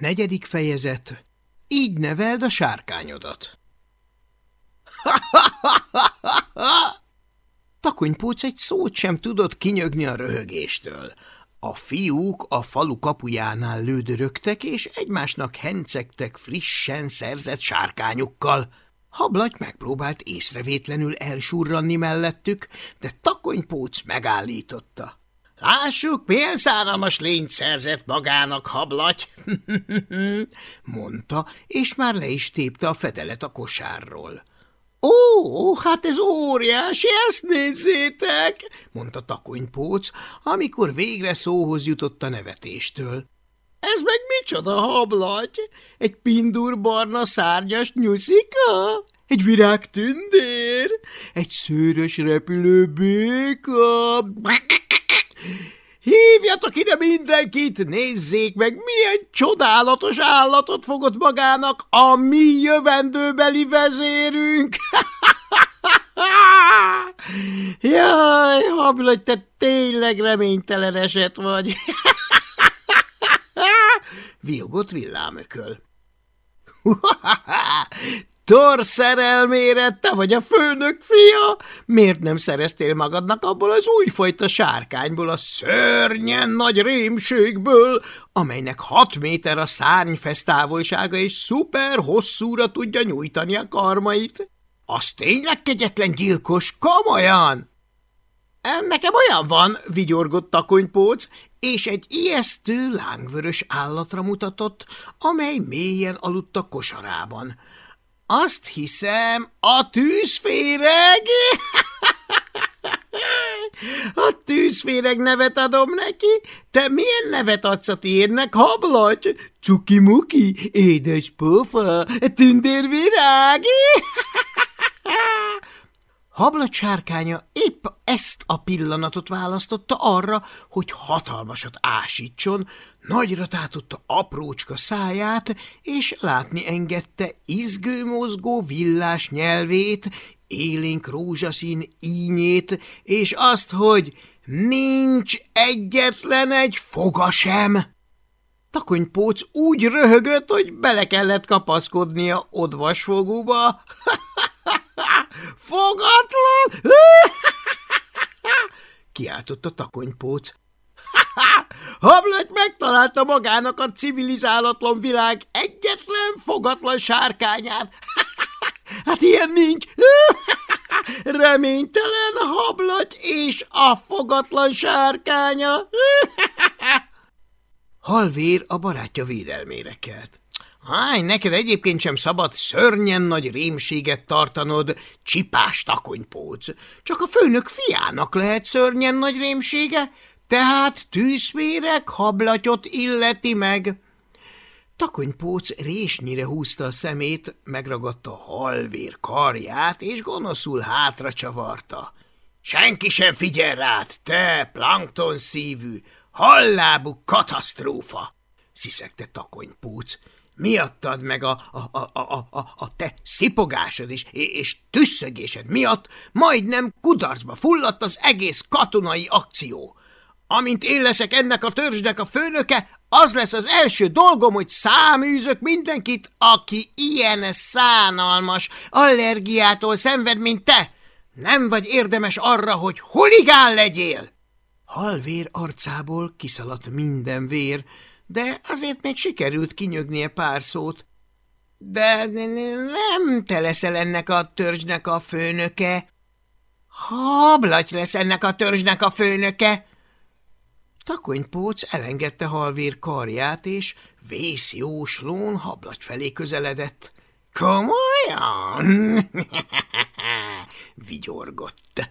Negyedik fejezet. Így neveld a sárkányodat. Takonypóc egy szót sem tudott kinyögni a röhögéstől. A fiúk a falu kapujánál lődörögtek, és egymásnak hencegtek frissen szerzett sárkányukkal. Hablagy megpróbált észrevétlenül elsurranni mellettük, de takonypóc megállította. – Lássuk, milyen szánalmas lényt szerzett magának, hablagy! – mondta, és már le is tépte a fedelet a kosárról. – Ó, hát ez óriási, ezt nézzétek! – mondta takonypóc, amikor végre szóhoz jutott a nevetéstől. – Ez meg micsoda hablagy? Egy pindurbarna szárnyas nyuszika? Egy virágtündér? Egy szőrös repülő béka? Hívjatok ide mindenkit, nézzék meg, milyen csodálatos állatot fogott magának a mi jövendőbeli vezérünk. Jaj, Hamlet, te tényleg reménytelen eset vagy. Viogott villámököl. Tor szerelmére, te vagy a főnök fia? Miért nem szereztél magadnak abból az újfajta sárkányból, a szörnyen nagy rémségből, amelynek hat méter a szárnyfesz távolsága, és szuper hosszúra tudja nyújtani a karmait? Az tényleg kegyetlen gyilkos, komolyan? Nekem olyan van, vigyorgott takonypóc, és egy ijesztő lángvörös állatra mutatott, amely mélyen aludt a kosarában. Azt hiszem, a tűzféreg... A tűzféreg nevet adom neki? Te milyen nevet adsz a tiédnek, hablagy? Cuki-muki, édes pofa, tündérvirág? Hablagy sárkánya épp ezt a pillanatot választotta arra, hogy hatalmasat ásítson, nagyra tátotta aprócska száját, és látni engedte izgő-mozgó villás nyelvét, élénk rózsaszín ínyét, és azt, hogy nincs egyetlen egy foga sem. Takonypóc úgy röhögött, hogy bele kellett kapaszkodnia odvasfogóba. Fogatlan! Kiáltott a takonypóc. Hamlet megtalálta magának a civilizálatlan világ egyetlen fogatlan sárkányát. hát ilyen nincs. Reménytelen hablaty és a fogatlan sárkánya. Halvér a barátja védelmére kelt. Háj, neked egyébként sem szabad szörnyen nagy rémséget tartanod, csipás takonypóc. Csak a főnök fiának lehet szörnyen nagy rémsége, tehát tűzméreg hablatyot illeti meg. Takonypóc résnyire húzta a szemét, megragadta a halvér karját, és gonoszul hátra csavarta. Senki sem figyel rád, te plankton szívű, hallábú katasztrófa! sziszegte takonypóc. Miattad meg a, a, a, a, a, a te szipogásod is, és tüsszögésed miatt majdnem kudarcba fulladt az egész katonai akció. Amint én leszek ennek a törzsnek a főnöke, az lesz az első dolgom, hogy száműzök mindenkit, aki ilyen szánalmas allergiától szenved, mint te. Nem vagy érdemes arra, hogy huligán legyél! Halvér arcából kiszaladt minden vér, de azért még sikerült kinyögnie pár szót. De nem te leszel ennek a törzsnek a főnöke. Hablaty lesz ennek a törzsnek a főnöke, Takonypóc elengedte halvér karját, és vészjóslón hablagy felé közeledett. – Komolyan? – vigyorgott.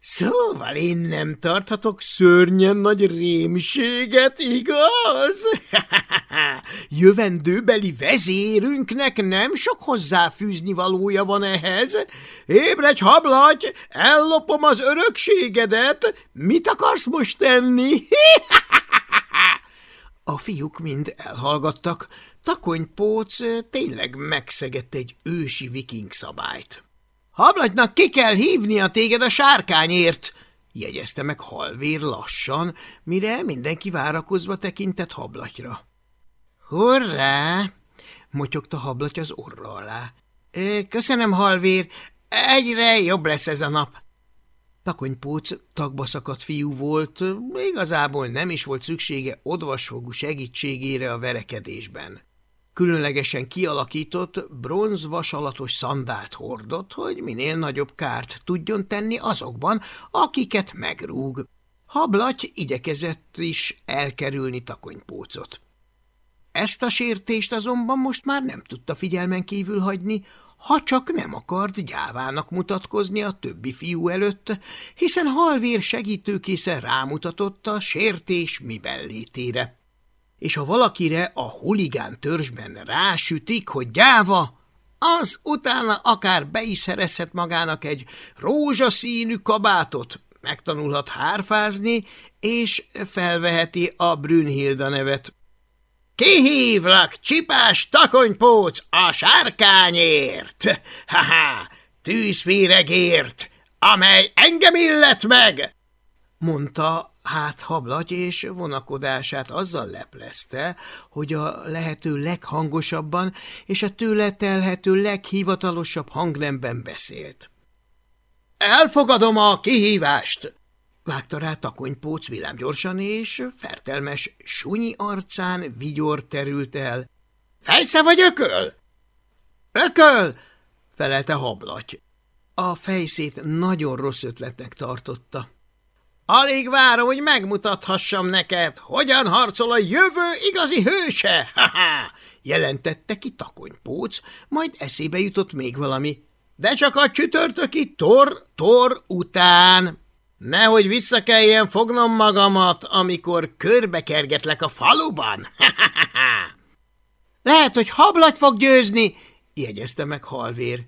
Szóval én nem tarthatok szörnyen nagy rémséget, igaz? Jövendőbeli vezérünknek nem sok hozzáfűzni valója van ehhez. Ébredj, hablagy, ellopom az örökségedet. Mit akarsz most tenni? A fiúk mind elhallgattak. Takonypóc tényleg megszegett egy ősi viking szabályt. Hablagynak ki kell hívnia téged a sárkányért, jegyezte meg halvér lassan, mire mindenki várakozva tekintett hablatyra. Hurrá! motyogta hablatja az orra alá. Köszönöm, halvér, egyre jobb lesz ez a nap. Takonypóc tagba szakadt fiú volt, igazából nem is volt szüksége odvasfogú segítségére a verekedésben. Különlegesen kialakított, bronzvasalatos szandált hordott, hogy minél nagyobb kárt tudjon tenni azokban, akiket megrúg. Hablaty igyekezett is elkerülni takonypócot. Ezt a sértést azonban most már nem tudta figyelmen kívül hagyni, ha csak nem akart gyávának mutatkozni a többi fiú előtt, hiszen halvér segítőkészen rámutatott a sértés miben létére. És ha valakire a huligán törzsben rásütik, hogy gyáva, az utána akár be is szerezhet magának egy rózsaszínű kabátot, megtanulhat hárfázni, és felveheti a Brünnhilda nevet. Kihívlak, csipás takonypóc, a sárkányért! Ha-ha, tűzféregért, amely engem illet meg! mondta hát hablaty, és vonakodását azzal leplezte, hogy a lehető leghangosabban és a tőle telhető leghivatalosabb hangnemben beszélt. Elfogadom a kihívást, Vágta rá takonypóc villámgyorsan, és fertelmes sunyi arcán vigyor terült el. – Fejsze vagy ököl? – Ököl! – felelte hablaty. A fejszét nagyon rossz ötletnek tartotta. – Alig várom, hogy megmutathassam neked, hogyan harcol a jövő igazi hőse! Ha-ha! – jelentette ki takonypóc, majd eszébe jutott még valami. – De csak a csütörtöki tor-tor után! – Nehogy vissza kelljen fognom magamat, amikor körbekergetlek a faluban. Lehet, hogy hablagy fog győzni, jegyezte meg halvér.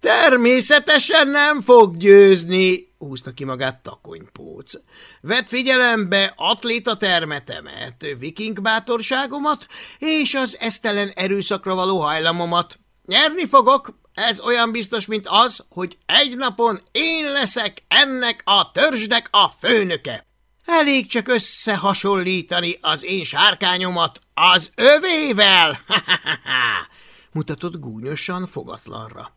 Természetesen nem fog győzni, húzta ki magát takonypóc. Vedd figyelembe atléta termetemet, viking bátorságomat és az esztelen erőszakra való hajlamomat. Nyerni fogok, ez olyan biztos, mint az, hogy egy napon én leszek ennek a törzsnek a főnöke. Elég csak összehasonlítani az én sárkányomat az övével, mutatott gúnyosan fogatlanra.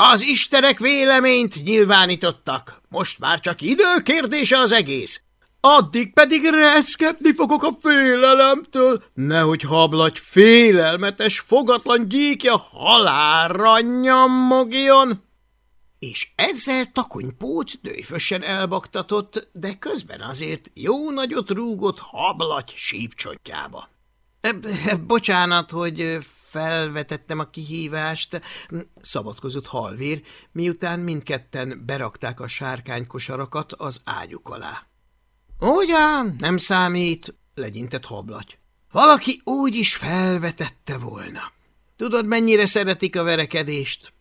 Az istenek véleményt nyilvánítottak, most már csak idő kérdése az egész. Addig pedig reszketni fogok a félelemtől, nehogy hablagy félelmetes, fogatlan gyíkja halálra nyammogjon. És ezzel takonypóc dőfösen elbaktatott, de közben azért jó nagyot rúgott hablagy sípcsontjába. – Bocsánat, hogy felvetettem a kihívást, szabadkozott halvér, miután mindketten berakták a sárkánykosarakat az ágyuk alá. Ugyan, nem számít, legyintett hablaty. Valaki úgy is felvetette volna. Tudod, mennyire szeretik a verekedést?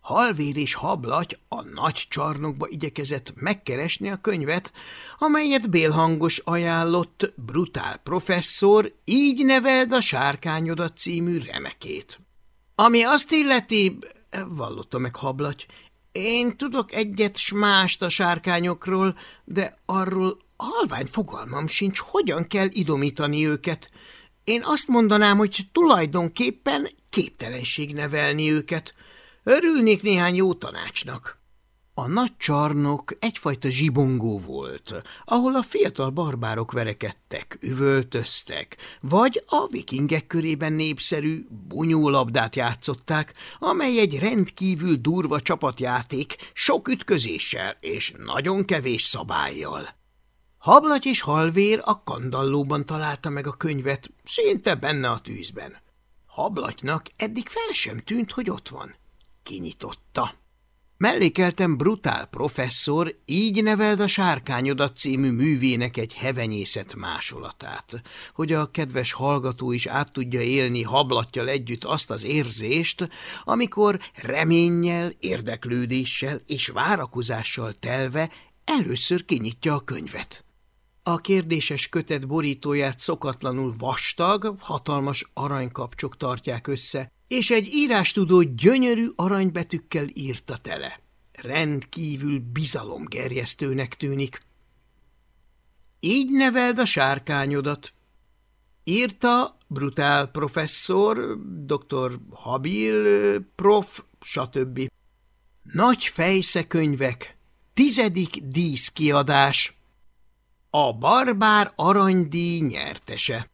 Halvér és hablaty a nagy csarnokba igyekezett megkeresni a könyvet, amelyet Bélhangos ajánlott brutál professzor, így neveld a sárkányodat című remekét. Ami azt illeti, vallotta meg hablaty, én tudok egyet s mást a sárkányokról, de arról halvány fogalmam sincs, hogyan kell idomítani őket. Én azt mondanám, hogy tulajdonképpen képtelenség nevelni őket. Örülnék néhány jó tanácsnak. A nagy csarnok egyfajta zsibongó volt, ahol a fiatal barbárok verekedtek, üvöltöztek, vagy a vikingek körében népszerű bunyólabdát játszották, amely egy rendkívül durva csapatjáték sok ütközéssel és nagyon kevés szabályjal. Hablaty és halvér a kandallóban találta meg a könyvet, szinte benne a tűzben. Hablatynak eddig fel sem tűnt, hogy ott van. Kinyitotta. Mellékeltem brutál professzor, így neveld a Sárkányodat című művének egy hevenyészet másolatát, hogy a kedves hallgató is át tudja élni hablattyal együtt azt az érzést, amikor reménnyel, érdeklődéssel és várakozással telve először kinyitja a könyvet. A kérdéses kötet borítóját szokatlanul vastag, hatalmas aranykapcsok tartják össze, és egy írástudó gyönyörű aranybetűkkel írta tele. Rendkívül bizalomgerjesztőnek tűnik. Így neveld a sárkányodat. Írta Brutál professzor, dr. Habil prof, stb. Nagy fejszekönyvek, tizedik díszkiadás. A barbár aranydíj nyertese.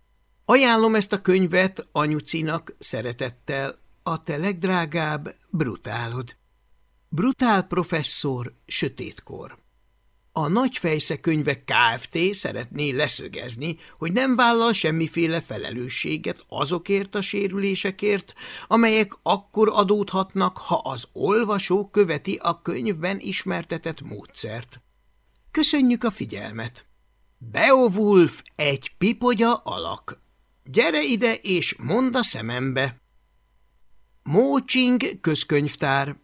Ajánlom ezt a könyvet anyucinak szeretettel, a te legdrágább brutálod. Brutál professzor, sötétkor. A Nagyfejsze könyvek Kft. szeretné leszögezni, hogy nem vállal semmiféle felelősséget azokért a sérülésekért, amelyek akkor adódhatnak, ha az olvasó követi a könyvben ismertetett módszert. Köszönjük a figyelmet! Beowulf egy pipogya alak. Gyere ide és mondd a szemembe! Mócsing közkönyvtár,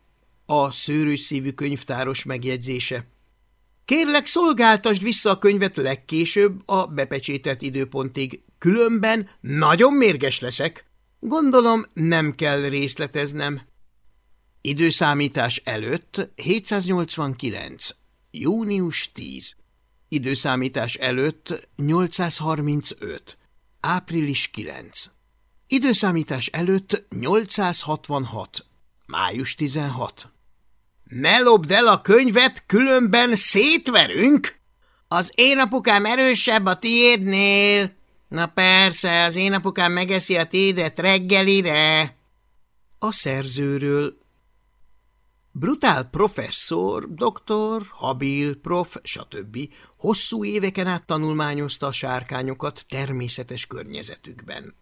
a szőrös szívű könyvtáros megjegyzése. Kérlek, szolgáltasd vissza a könyvet legkésőbb a bepecsételt időpontig, különben nagyon mérges leszek. Gondolom, nem kell részleteznem. Időszámítás előtt 789. Június 10. Időszámítás előtt 835. Április 9. Időszámítás előtt 866. Május 16. Ne lopd el a könyvet, különben szétverünk! Az én apukám erősebb a tiédnél. Na persze, az én apukám megeszi a tiédet reggelire. A szerzőről Brutál professzor, doktor, habil, prof, stb. hosszú éveken át tanulmányozta a sárkányokat természetes környezetükben.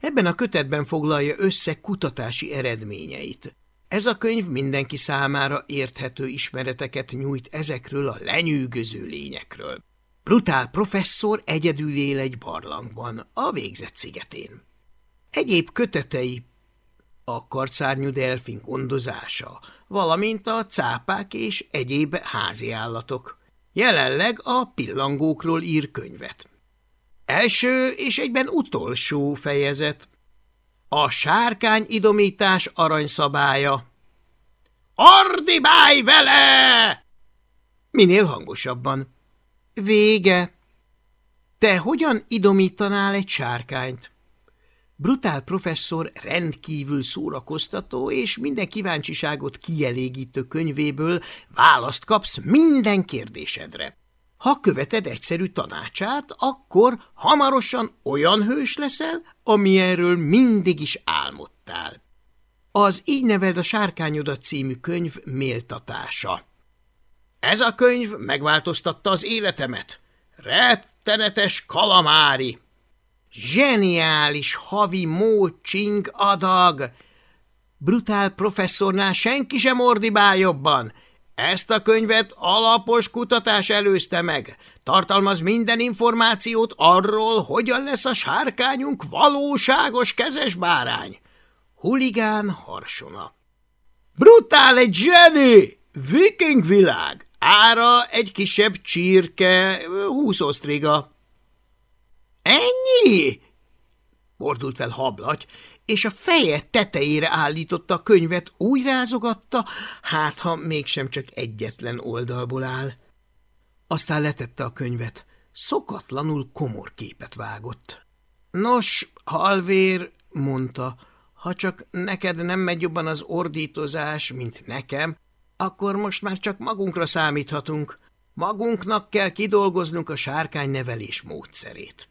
Ebben a kötetben foglalja össze kutatási eredményeit. Ez a könyv mindenki számára érthető ismereteket nyújt ezekről a lenyűgöző lényekről. Brutál professzor egyedül él egy barlangban, a végzett szigetén. Egyéb kötetei a karcárnyú delfin gondozása, valamint a cápák és egyéb házi állatok. Jelenleg a pillangókról ír könyvet. Első és egyben utolsó fejezet. A sárkány idomítás aranyszabálya. Ardibálj vele! Minél hangosabban. Vége. Te hogyan idomítanál egy sárkányt? Brutál professzor rendkívül szórakoztató és minden kíváncsiságot kielégítő könyvéből választ kapsz minden kérdésedre. Ha követed egyszerű tanácsát, akkor hamarosan olyan hős leszel, amilyenről mindig is álmodtál. Az Így neveld a sárkányodat című könyv méltatása. Ez a könyv megváltoztatta az életemet. Rettenetes kalamári! Zseniális havi mócsing adag! Brutál professzornál senki sem ordibál jobban – ezt a könyvet alapos kutatás előzte meg. Tartalmaz minden információt arról, hogyan lesz a sárkányunk valóságos kezes bárány. Huligán harsona. Brutál egy zseni! Viking világ! Ára egy kisebb csirke, húsz osztriga. Ennyi? Mordult fel hablaty, és a feje tetejére állította a könyvet, úgy rázogatta, hát ha mégsem csak egyetlen oldalból áll. Aztán letette a könyvet, szokatlanul komor képet vágott. Nos, halvér, mondta, ha csak neked nem megy jobban az ordítozás, mint nekem, akkor most már csak magunkra számíthatunk. Magunknak kell kidolgoznunk a sárkány nevelés módszerét.